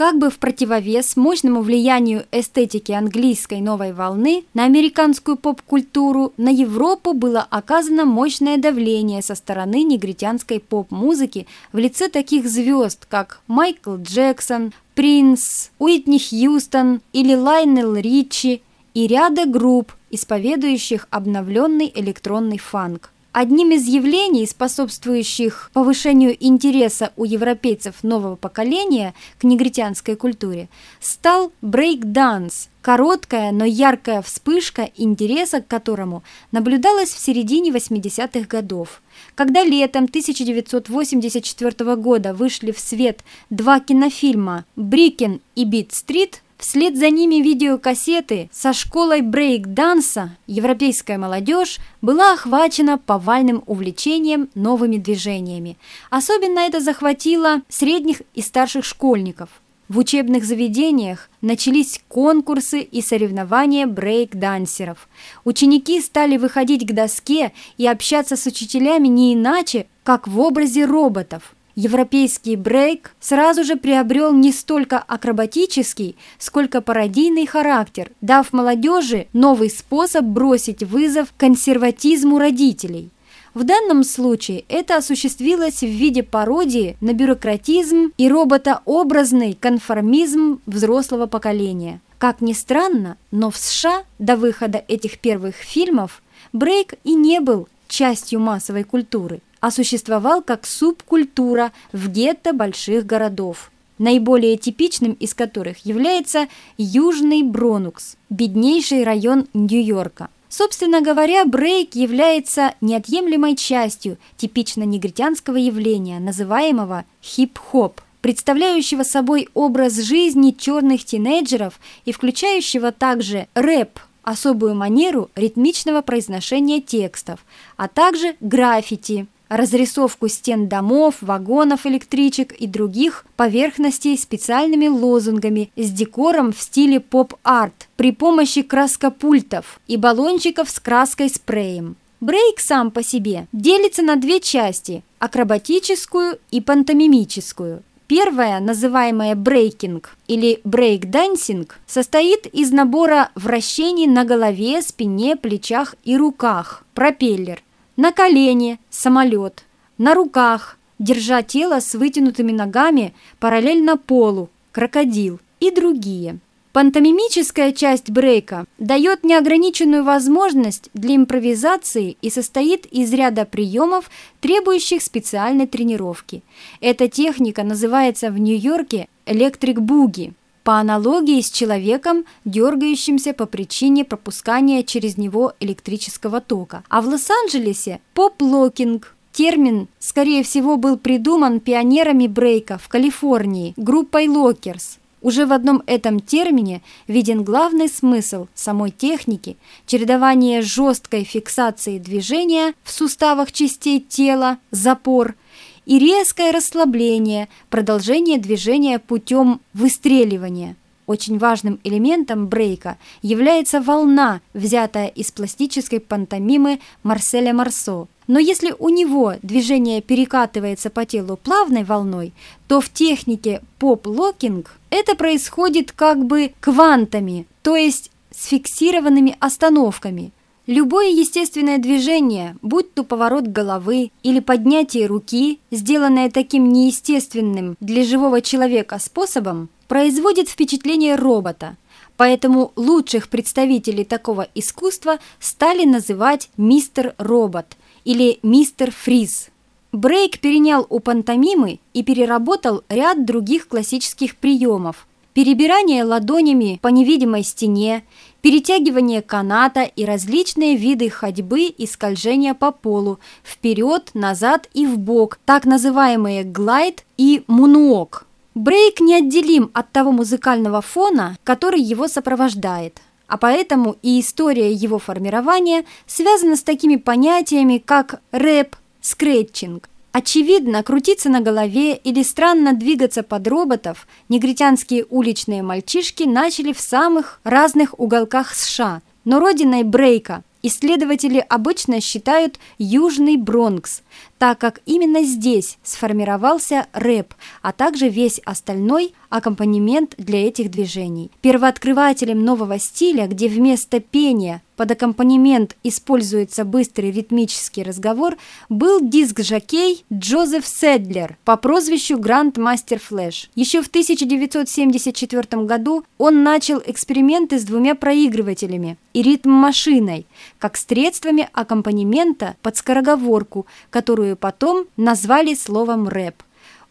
Как бы в противовес мощному влиянию эстетики английской новой волны на американскую поп-культуру, на Европу было оказано мощное давление со стороны негритянской поп-музыки в лице таких звезд, как Майкл Джексон, Принс, Уитни Хьюстон или Лайнел Ричи и ряда групп, исповедующих обновленный электронный фанк. Одним из явлений, способствующих повышению интереса у европейцев нового поколения к негритянской культуре, стал брейк-данс, короткая, но яркая вспышка интереса к которому наблюдалась в середине 80-х годов. Когда летом 1984 года вышли в свет два кинофильма «Breakin'» и «Beat Street», Вслед за ними видеокассеты со школой брейк-данса европейская молодежь была охвачена повальным увлечением новыми движениями. Особенно это захватило средних и старших школьников. В учебных заведениях начались конкурсы и соревнования брейк-дансеров. Ученики стали выходить к доске и общаться с учителями не иначе, как в образе роботов – Европейский брейк сразу же приобрел не столько акробатический, сколько пародийный характер, дав молодежи новый способ бросить вызов консерватизму родителей. В данном случае это осуществилось в виде пародии на бюрократизм и роботообразный конформизм взрослого поколения. Как ни странно, но в США до выхода этих первых фильмов брейк и не был частью массовой культуры – а существовал как субкультура в гетто больших городов, наиболее типичным из которых является Южный Бронукс, беднейший район Нью-Йорка. Собственно говоря, брейк является неотъемлемой частью типично негритянского явления, называемого хип-хоп, представляющего собой образ жизни черных тинейджеров и включающего также рэп, особую манеру ритмичного произношения текстов, а также граффити – разрисовку стен домов, вагонов электричек и других поверхностей специальными лозунгами с декором в стиле поп-арт при помощи краскопультов и баллончиков с краской-спреем. Брейк сам по себе делится на две части – акробатическую и пантомимическую. Первая, называемая брейкинг или брейк-дансинг, состоит из набора вращений на голове, спине, плечах и руках, пропеллер – на колени – самолет, на руках, держа тело с вытянутыми ногами параллельно полу, крокодил и другие. Пантомимическая часть брейка дает неограниченную возможность для импровизации и состоит из ряда приемов, требующих специальной тренировки. Эта техника называется в Нью-Йорке electric boogie по аналогии с человеком, дергающимся по причине пропускания через него электрического тока. А в Лос-Анджелесе pop-locking – Термин, скорее всего, был придуман пионерами брейка в Калифорнии, группой Lockers. Уже в одном этом термине виден главный смысл самой техники – чередование жесткой фиксации движения в суставах частей тела, запор – и резкое расслабление, продолжение движения путем выстреливания. Очень важным элементом брейка является волна, взятая из пластической пантомимы Марселя Марсо. Но если у него движение перекатывается по телу плавной волной, то в технике pop-locking это происходит как бы квантами, то есть с фиксированными остановками – Любое естественное движение, будь то поворот головы или поднятие руки, сделанное таким неестественным для живого человека способом, производит впечатление робота. Поэтому лучших представителей такого искусства стали называть мистер робот или мистер фриз. Брейк перенял у пантомимы и переработал ряд других классических приемов. Перебирание ладонями по невидимой стене, перетягивание каната и различные виды ходьбы и скольжения по полу, вперед, назад и в бок, так называемые глайд и мунуок. Брейк неотделим от того музыкального фона, который его сопровождает, а поэтому и история его формирования связана с такими понятиями, как рэп, скретчинг, Очевидно, крутиться на голове или странно двигаться под роботов негритянские уличные мальчишки начали в самых разных уголках США, но родиной брейка исследователи обычно считают Южный Бронкс. Так как именно здесь сформировался рэп, а также весь остальной аккомпанемент для этих движений. Первооткрывателем нового стиля, где вместо пения под аккомпанемент используется быстрый ритмический разговор, был диск-жокей Джозеф Седлер по прозвищу Гранд Мастер Флэш. Еще в 1974 году он начал эксперименты с двумя проигрывателями и ритм-машиной, как средствами аккомпанемента под скороговорку, которую потом назвали словом рэп.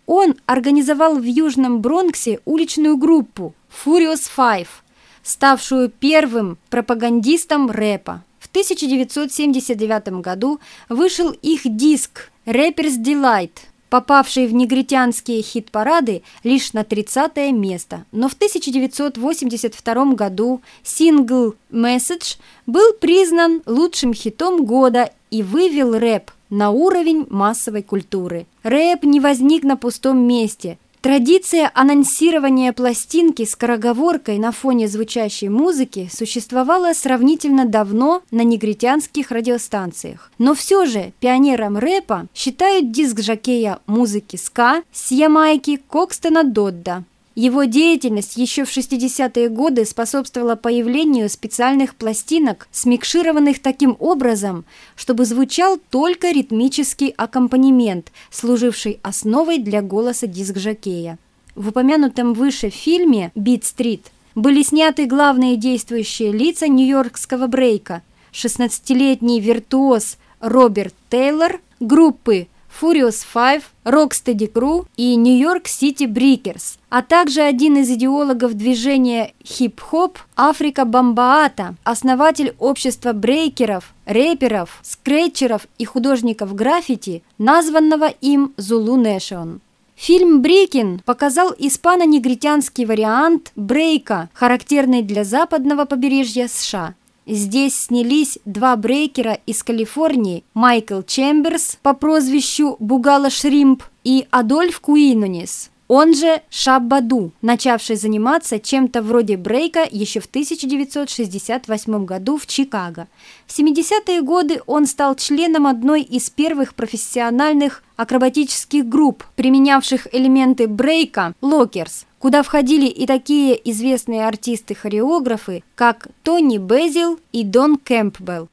Он организовал в Южном Бронксе уличную группу Furious Five, ставшую первым пропагандистом рэпа. В 1979 году вышел их диск «Rapper's Delight», попавший в негритянские хит-парады лишь на 30 место. Но в 1982 году сингл «Message» был признан лучшим хитом года и вывел рэп на уровень массовой культуры. Рэп не возник на пустом месте. Традиция анонсирования пластинки скороговоркой на фоне звучащей музыки существовала сравнительно давно на негритянских радиостанциях. Но все же пионером рэпа считают диск жакея музыки ска с Ямайки Кокстона Додда. Его деятельность еще в 60-е годы способствовала появлению специальных пластинок, смикшированных таким образом, чтобы звучал только ритмический аккомпанемент, служивший основой для голоса диск-жокея. В упомянутом выше фильме «Бит-стрит» были сняты главные действующие лица нью-йоркского брейка, 16-летний виртуоз Роберт Тейлор, группы Furious Five, Rocksteady Crew и New York City Breakers, а также один из идеологов движения хип-хоп Африка Бамбаата, основатель общества брейкеров, рэперов, скретчеров и художников граффити, названного им Zulu Nation. Фильм «Breakin'» показал испано-негритянский вариант брейка, характерный для западного побережья США. Здесь снялись два брейкера из Калифорнии, Майкл Чемберс по прозвищу Boogaloo Shrimp и Адольф Киньонес, он же Shabba-Doo, начавший заниматься чем-то вроде брейка еще в 1968 году в Чикаго. В 70-е годы он стал членом одной из первых профессиональных акробатических групп, применявших элементы брейка «Lockers», куда входили и такие известные артисты-хореографы, как Тони Безил и Дон Кэмпбелл.